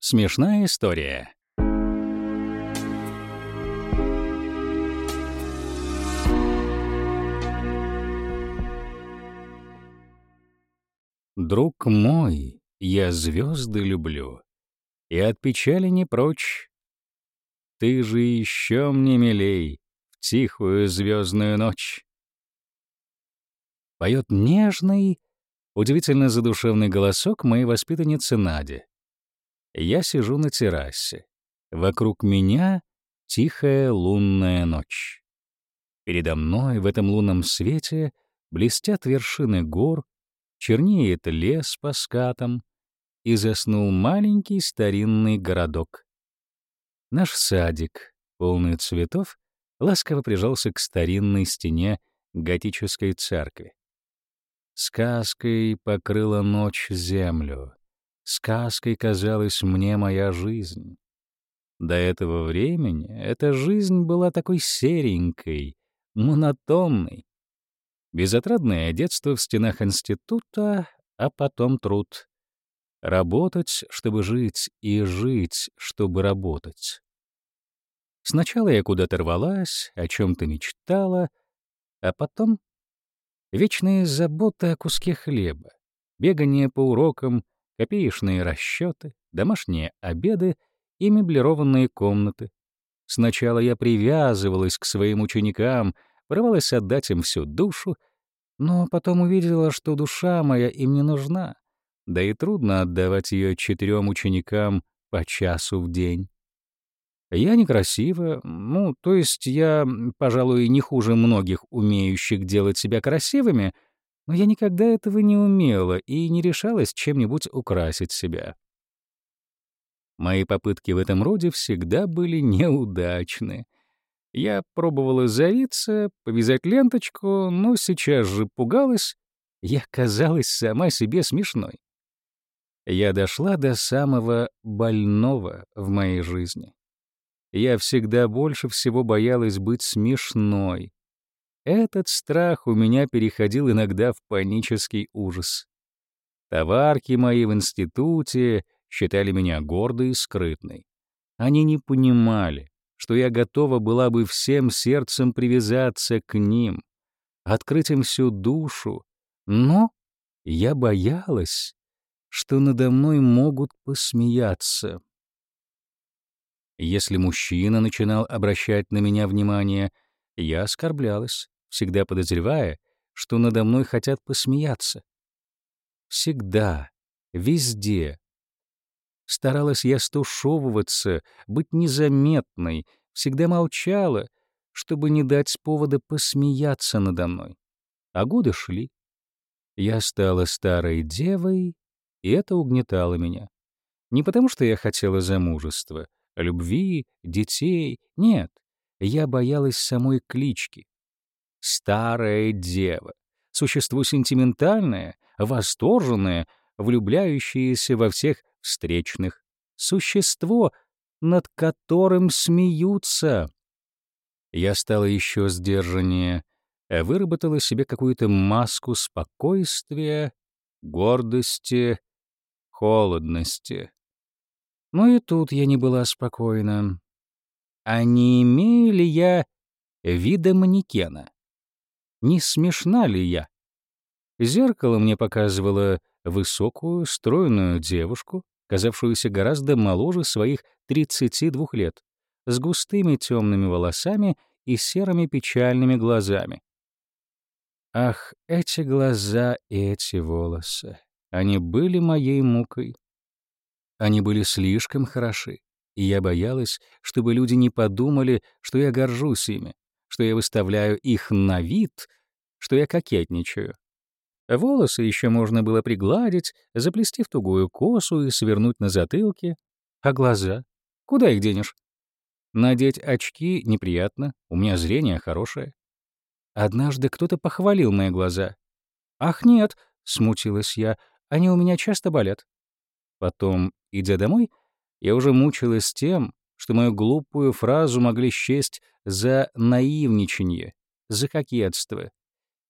Смешная история. Друг мой, я звезды люблю, и от печали не прочь. Ты же еще мне милей в тихую звездную ночь. Поет нежный, удивительно задушевный голосок моей воспитанницы Нади. Я сижу на террасе. Вокруг меня тихая лунная ночь. Передо мной в этом лунном свете блестят вершины гор, чернеет лес по скатам, и заснул маленький старинный городок. Наш садик, полный цветов, ласково прижался к старинной стене готической церкви. Сказкой покрыла ночь землю. Сказкой казалась мне моя жизнь. До этого времени эта жизнь была такой серенькой, монотонной. Безотрадное детство в стенах института, а потом труд. Работать, чтобы жить, и жить, чтобы работать. Сначала я куда-то рвалась, о чем-то мечтала, а потом вечные заботы о куске хлеба, бегание по урокам — копеечные расчеты, домашние обеды и меблированные комнаты. Сначала я привязывалась к своим ученикам, порывалась отдать им всю душу, но потом увидела, что душа моя им не нужна, да и трудно отдавать ее четырем ученикам по часу в день. Я некрасива, ну, то есть я, пожалуй, не хуже многих умеющих делать себя красивыми — но я никогда этого не умела и не решалась чем-нибудь украсить себя. Мои попытки в этом роде всегда были неудачны. Я пробовала завиться, повязать ленточку, но сейчас же пугалась. Я казалась сама себе смешной. Я дошла до самого больного в моей жизни. Я всегда больше всего боялась быть смешной, этот страх у меня переходил иногда в панический ужас. Товарки мои в институте считали меня гордой и скрытной. Они не понимали, что я готова была бы всем сердцем привязаться к ним, открыть им всю душу, но я боялась, что надо мной могут посмеяться. Если мужчина начинал обращать на меня внимание, я оскорблялась всегда подозревая, что надо мной хотят посмеяться. Всегда, везде. Старалась я стушевываться, быть незаметной, всегда молчала, чтобы не дать повода посмеяться надо мной. А годы шли. Я стала старой девой, и это угнетало меня. Не потому, что я хотела замужества, любви, детей, нет. Я боялась самой клички. Старая дева. Существо сентиментальное, восторженное, влюбляющееся во всех встречных. Существо, над которым смеются. Я стала еще сдержаннее, выработала себе какую-то маску спокойствия, гордости, холодности. Но и тут я не была спокойна. А не имею ли я вида манекена? Не смешна ли я. Зеркало мне показывало высокую, стройную девушку, казавшуюся гораздо моложе своих 32 лет, с густыми темными волосами и серыми печальными глазами. Ах, эти глаза и эти волосы! Они были моей мукой. Они были слишком хороши, и я боялась, чтобы люди не подумали, что я горжусь ими, что я выставляю их на вид, что я кокетничаю. Волосы еще можно было пригладить, заплести в тугую косу и свернуть на затылке. А глаза? Куда их денешь? Надеть очки неприятно, у меня зрение хорошее. Однажды кто-то похвалил мои глаза. «Ах, нет», — смутилась я, — «они у меня часто болят». Потом, идя домой, я уже мучилась тем, что мою глупую фразу могли счесть за наивничанье, за кокетство.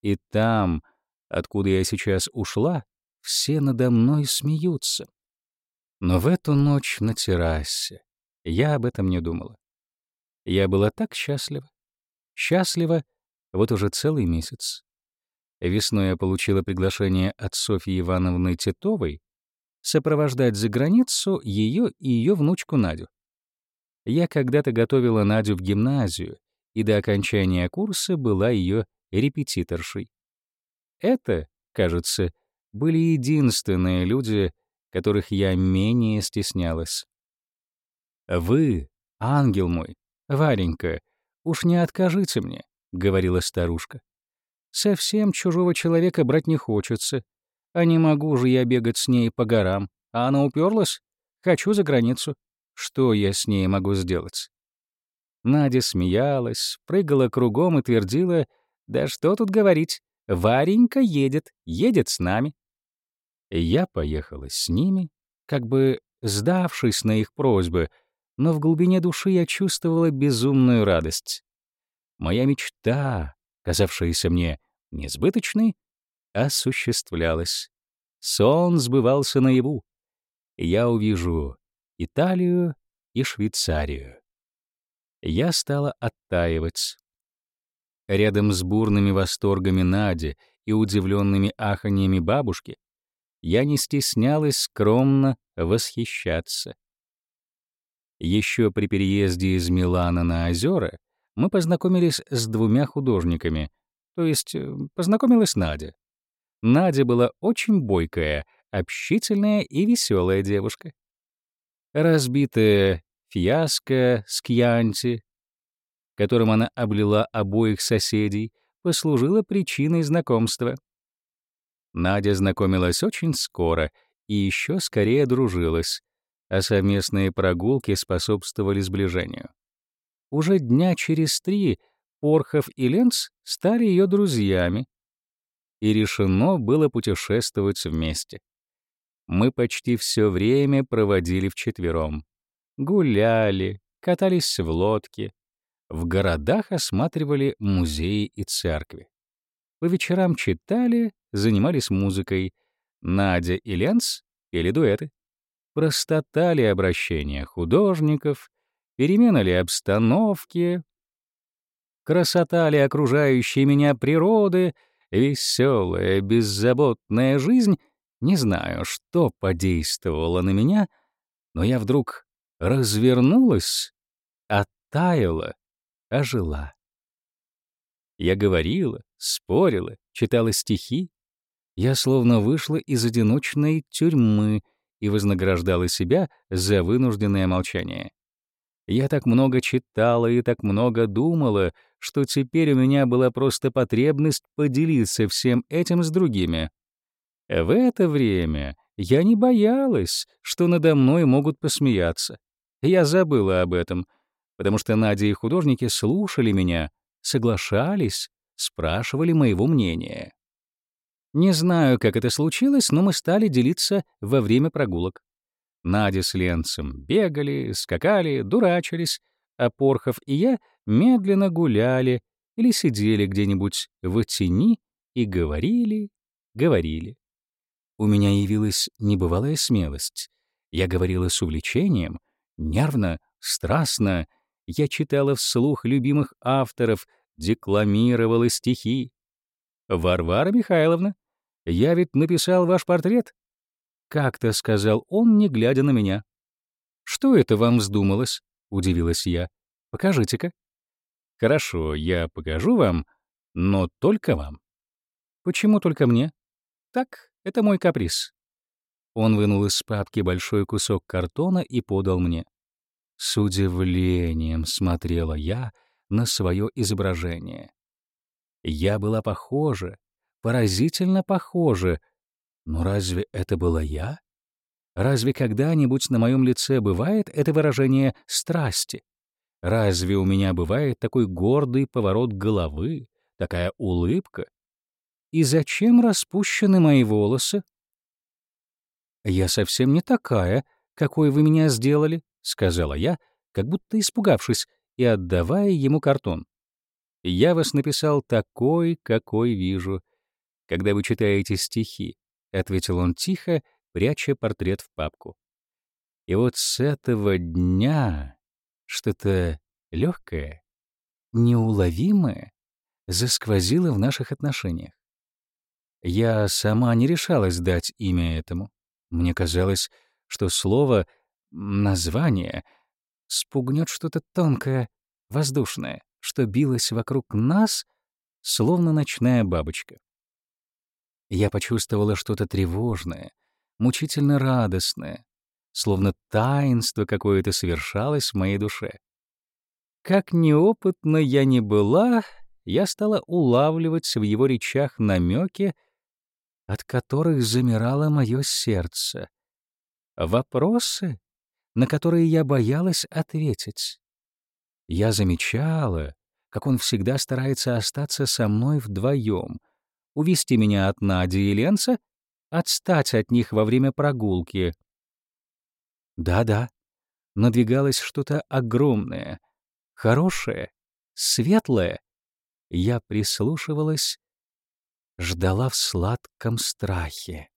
И там, откуда я сейчас ушла, все надо мной смеются. Но в эту ночь на террасе я об этом не думала. Я была так счастлива. Счастлива вот уже целый месяц. Весной я получила приглашение от Софьи Ивановны Титовой сопровождать за границу ее и ее внучку Надю. Я когда-то готовила Надю в гимназию и до окончания курса была ее репетиторшей. Это, кажется, были единственные люди, которых я менее стеснялась. «Вы, ангел мой, Варенька, уж не откажите мне», — говорила старушка. «Совсем чужого человека брать не хочется, а не могу же я бегать с ней по горам, а она уперлась. Хочу за границу. Что я с ней могу сделать?» Надя смеялась, прыгала кругом и твердила, «Да что тут говорить, Варенька едет, едет с нами». Я поехала с ними, как бы сдавшись на их просьбы, но в глубине души я чувствовала безумную радость. Моя мечта, казавшаяся мне несбыточной, осуществлялась. Сон сбывался наяву. Я увижу Италию и Швейцарию. Я стала оттаивать. Рядом с бурными восторгами Нади и удивленными аханьями бабушки я не стеснялась скромно восхищаться. Еще при переезде из Милана на озера мы познакомились с двумя художниками, то есть э, познакомилась Надя. Надя была очень бойкая, общительная и веселая девушка. Разбитая фиаско с кьянти, которым она облила обоих соседей, послужила причиной знакомства. Надя знакомилась очень скоро и еще скорее дружилась, а совместные прогулки способствовали сближению. Уже дня через три Порхов и Ленц стали ее друзьями, и решено было путешествовать вместе. Мы почти все время проводили вчетвером. Гуляли, катались в лодке, в городах осматривали музеи и церкви. По вечерам читали, занимались музыкой. Надя и Ленц пели дуэты. Простота ли обращения художников, перемена ли обстановки, красота ли окружающей меня природы, веселая, беззаботная жизнь, не знаю, что подействовало на меня, но я вдруг развернулась, оттаяла, ожила. Я говорила, спорила, читала стихи. Я словно вышла из одиночной тюрьмы и вознаграждала себя за вынужденное молчание. Я так много читала и так много думала, что теперь у меня была просто потребность поделиться всем этим с другими. В это время я не боялась, что надо мной могут посмеяться. Я забыла об этом, потому что Надя и художники слушали меня, соглашались, спрашивали моего мнения. Не знаю, как это случилось, но мы стали делиться во время прогулок. Надя с Ленцем бегали, скакали, дурачились, а Порхов и я медленно гуляли или сидели где-нибудь в тени и говорили, говорили. У меня явилась небывалая смелость. Я говорила с увлечением, нервно, страстно, я читала вслух любимых авторов, декламировала стихи. «Варвара Михайловна, я ведь написал ваш портрет?» Как-то сказал он, не глядя на меня. «Что это вам вздумалось?» — удивилась я. «Покажите-ка». «Хорошо, я покажу вам, но только вам». «Почему только мне?» «Так, это мой каприз». Он вынул из папки большой кусок картона и подал мне. С удивлением смотрела я на свое изображение. Я была похожа, поразительно похожа, но разве это была я? Разве когда-нибудь на моем лице бывает это выражение страсти? Разве у меня бывает такой гордый поворот головы, такая улыбка? И зачем распущены мои волосы? Я совсем не такая, какой вы меня сделали, — сказала я, как будто испугавшись и отдавая ему картон. «Я вас написал такой, какой вижу, когда вы читаете стихи», — ответил он тихо, пряча портрет в папку. И вот с этого дня что-то легкое, неуловимое засквозило в наших отношениях. Я сама не решалась дать имя этому. Мне казалось, что слово «название» спугнет что-то тонкое, воздушное, что билось вокруг нас, словно ночная бабочка. Я почувствовала что-то тревожное, мучительно радостное, словно таинство какое-то совершалось в моей душе. Как неопытна я не была, я стала улавливать в его речах намеки, от которых замирало мое сердце. Вопросы, на которые я боялась ответить. Я замечала, как он всегда старается остаться со мной вдвоем, увести меня от Нади и Ленца, отстать от них во время прогулки. Да-да, надвигалось что-то огромное, хорошее, светлое. Я прислушивалась, ждала в сладком страхе.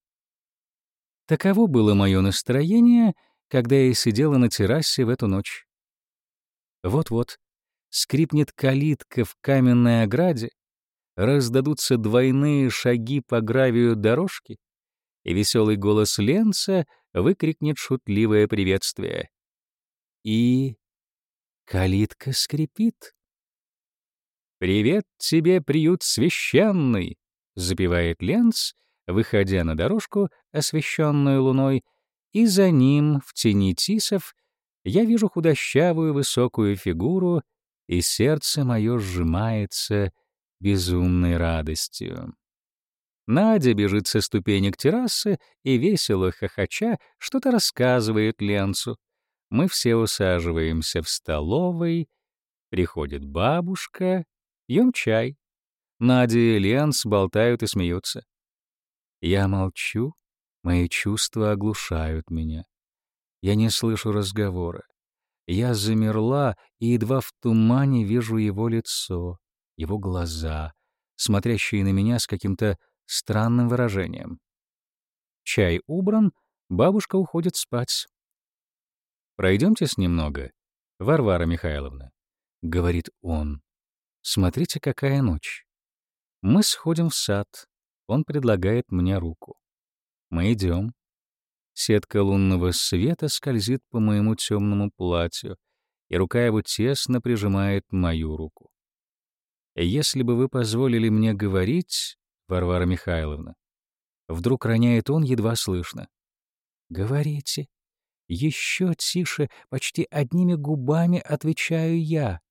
Таково было мое настроение, когда я сидела на террасе в эту ночь. Вот-вот скрипнет калитка в каменной ограде, раздадутся двойные шаги по гравию дорожки, и веселый голос Ленца выкрикнет шутливое приветствие. И калитка скрипит. «Привет тебе, приют священный!» — запевает Ленц, выходя на дорожку, освещенную луной, и за ним, в тени тисов, я вижу худощавую высокую фигуру, и сердце мое сжимается безумной радостью. Надя бежит со ступенек террасы и, весело хохоча, что-то рассказывает Ленцу. Мы все усаживаемся в столовой, приходит бабушка, пьем чай. Надя и Ленц болтают и смеются. Я молчу, мои чувства оглушают меня. Я не слышу разговора. Я замерла и едва в тумане вижу его лицо, его глаза, смотрящие на меня с каким-то странным выражением. Чай убран, бабушка уходит спать. Пройдемтесь немного, Варвара Михайловна», — говорит он. «Смотрите, какая ночь. Мы сходим в сад. Он предлагает мне руку. Мы идем. Сетка лунного света скользит по моему темному платью, и рука его тесно прижимает мою руку. Если бы вы позволили мне говорить, Варвара Михайловна, вдруг роняет он едва слышно. Говорите. Еще тише, почти одними губами отвечаю я.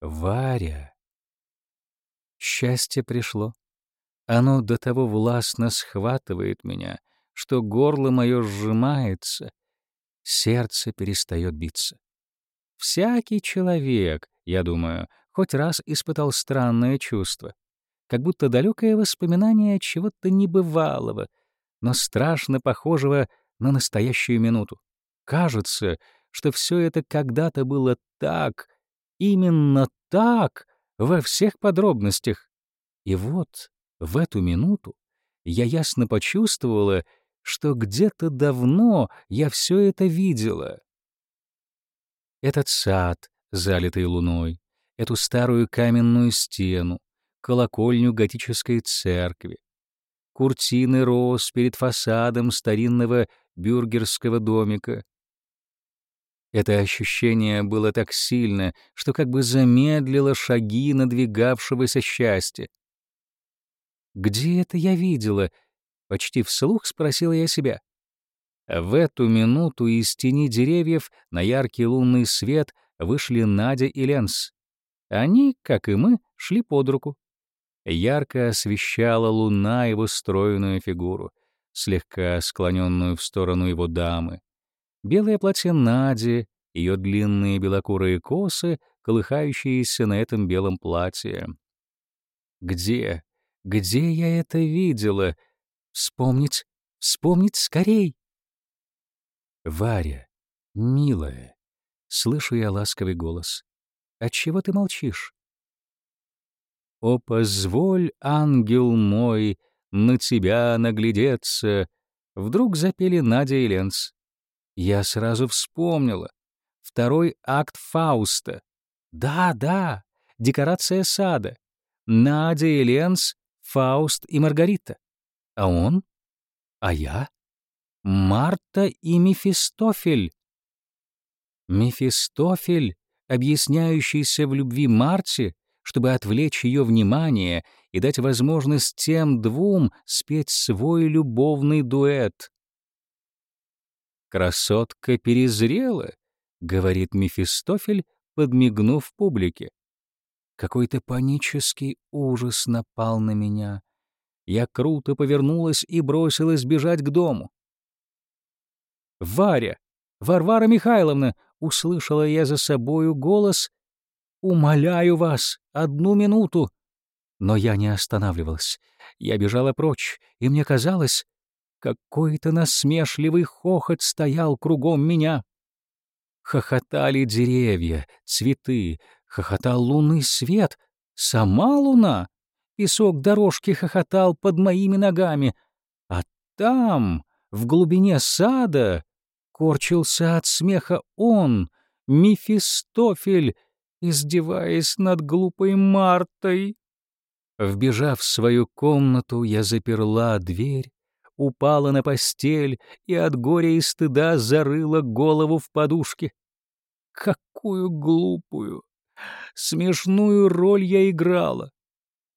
Варя. Счастье пришло. Оно до того властно схватывает меня, что горло мое сжимается, сердце перестает биться. Всякий человек, я думаю, хоть раз испытал странное чувство, как будто далекое воспоминание чего-то небывалого, но страшно похожего на настоящую минуту. Кажется, что все это когда-то было так, именно так, во всех подробностях. И вот в эту минуту я ясно почувствовала, что где-то давно я все это видела. Этот сад, залитый луной, эту старую каменную стену, колокольню готической церкви, куртины роз перед фасадом старинного бюргерского домика. Это ощущение было так сильно, что как бы замедлило шаги надвигавшегося счастья. «Где это я видела?» Почти вслух спросила я себя. В эту минуту из тени деревьев на яркий лунный свет вышли Надя и Ленс. Они, как и мы, шли под руку. Ярко освещала луна его стройную фигуру, слегка склоненную в сторону его дамы. Белое платье Нади, ее длинные белокурые косы, колыхающиеся на этом белом платье. Где, где я это видела? Вспомнить, вспомнить скорей. Варя, милая, слышу я ласковый голос. Отчего ты молчишь? О, позволь, ангел мой, на тебя наглядеться, вдруг запели Надя и Ленц. Я сразу вспомнила. Второй акт Фауста. Да, да, декорация сада. Надя и Ленс, Фауст и Маргарита. А он? А я? Марта и Мефистофель. Мефистофель, объясняющийся в любви Марте, чтобы отвлечь ее внимание и дать возможность тем двум спеть свой любовный дуэт. «Красотка перезрела», — говорит Мефистофель, подмигнув публике. Какой-то панический ужас напал на меня. Я круто повернулась и бросилась бежать к дому. «Варя! Варвара Михайловна!» — услышала я за собою голос. «Умоляю вас, одну минуту!» Но я не останавливалась. Я бежала прочь, и мне казалось, какой-то насмешливый хохот стоял кругом меня. Хохотали деревья, цветы, хохотал лунный свет, сама луна. Песок дорожки хохотал под моими ногами, а там, в глубине сада, корчился от смеха он, Мефистофель, издеваясь над глупой Мартой. Вбежав в свою комнату, я заперла дверь, упала на постель и от горя и стыда зарыла голову в подушке. Какую глупую, смешную роль я играла!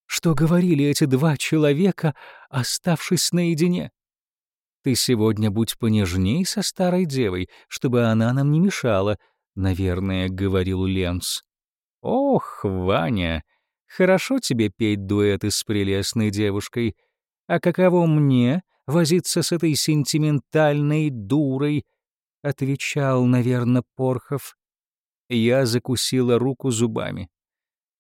Что говорили эти два человека, оставшись наедине? Ты сегодня будь понежней со старой девой, чтобы она нам не мешала, — наверное, — говорил Ленц. Ох, Ваня, Хорошо тебе петь дуэты с прелестной девушкой, а каково мне возиться с этой сентиментальной дурой?» — отвечал, наверное, Порхов. Я закусила руку зубами.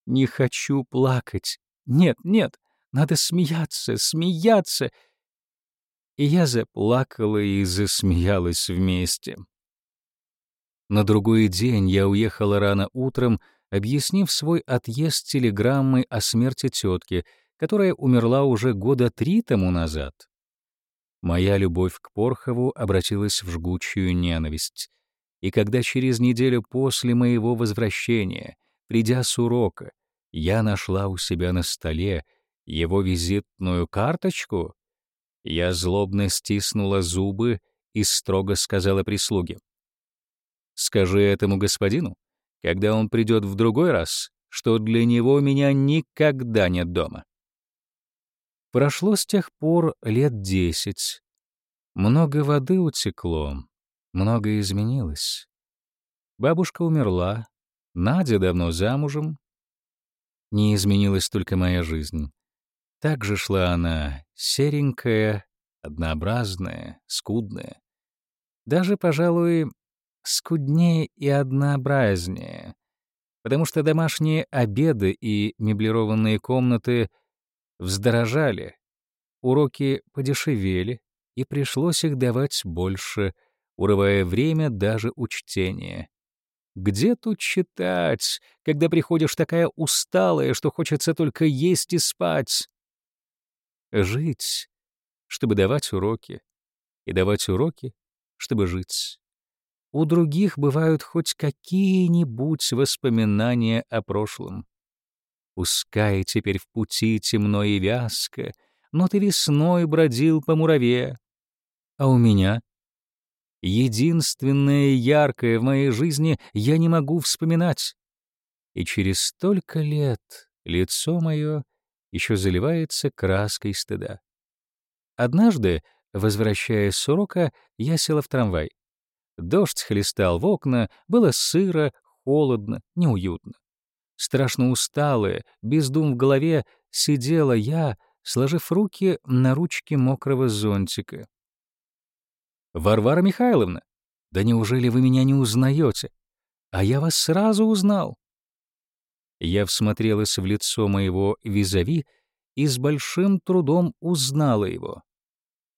«Не хочу плакать. Нет, нет, надо смеяться, смеяться!» И я заплакала и засмеялась вместе. На другой день я уехала рано утром, объяснив свой отъезд телеграммой о смерти тетки, которая умерла уже года три тому назад. Моя любовь к Порхову обратилась в жгучую ненависть. И когда через неделю после моего возвращения, придя с урока, я нашла у себя на столе его визитную карточку, я злобно стиснула зубы и строго сказала прислуге. «Скажи этому господину, когда он придет в другой раз, что для него меня никогда нет дома. Прошло с тех пор лет десять. Много воды утекло, многое изменилось. Бабушка умерла, Надя давно замужем. Не изменилась только моя жизнь. Так же шла она, серенькая, однообразная, скудная. Даже, пожалуй, скуднее и однообразнее, потому что домашние обеды и меблированные комнаты вздорожали, уроки подешевели, и пришлось их давать больше, урывая время даже у чтения. Где тут читать, когда приходишь такая усталая, что хочется только есть и спать? Жить, чтобы давать уроки, и давать уроки, чтобы жить у других бывают хоть какие-нибудь воспоминания о прошлом. Пускай теперь в пути темно и вязко, но ты весной бродил по мураве. А у меня? Единственное яркое в моей жизни я не могу вспоминать. И через столько лет лицо мое еще заливается краской стыда. Однажды, возвращаясь с урока, я села в трамвай. Дождь хлестал в окна, было сыро, холодно, неуютно. Страшно усталая, без дум в голове, сидела я, сложив руки на ручке мокрого зонтика. «Варвара Михайловна, да неужели вы меня не узнаете? А я вас сразу узнал». Я всмотрелась в лицо моего визави и с большим трудом узнала его.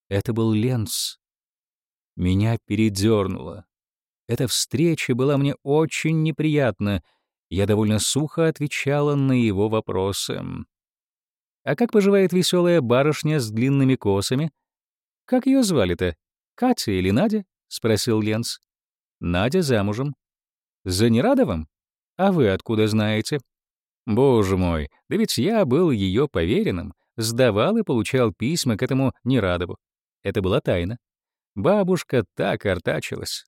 Это был Ленц. Меня передернуло. Эта встреча была мне очень неприятна. Я довольно сухо отвечала на его вопросы. «А как поживает веселая барышня с длинными косами? Как ее звали-то? Катя или Надя? — спросил Ленц. «Надя замужем». «За Нерадовым? А вы откуда знаете?» «Боже мой, да ведь я был ее поверенным, сдавал и получал письма к этому Нерадову. Это была тайна. Бабушка так артачилась.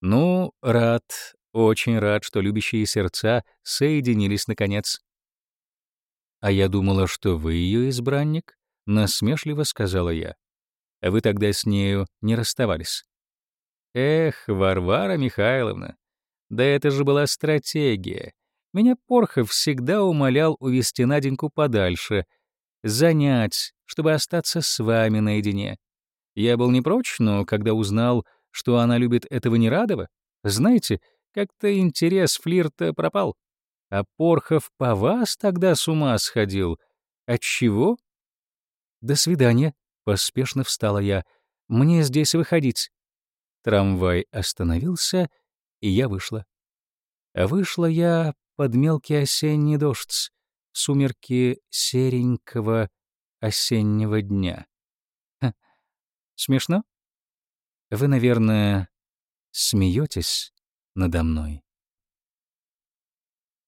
Ну, рад, очень рад, что любящие сердца соединились наконец. А я думала, что вы ее избранник, насмешливо сказала я. Вы тогда с нею не расставались. Эх, Варвара Михайловна, да это же была стратегия. Меня Порхов всегда умолял увести Наденьку подальше, занять, чтобы остаться с вами наедине. Я был не прочь, но когда узнал, что она любит этого Нерадова, знаете, как-то интерес флирта пропал. А Порхов по вас тогда с ума сходил. Отчего? До свидания, поспешно встала я. Мне здесь выходить. Трамвай остановился, и я вышла. Вышла я под мелкий осенний дождь, сумерки серенького осеннего дня. Смешно? Вы, наверное, смеетесь надо мной.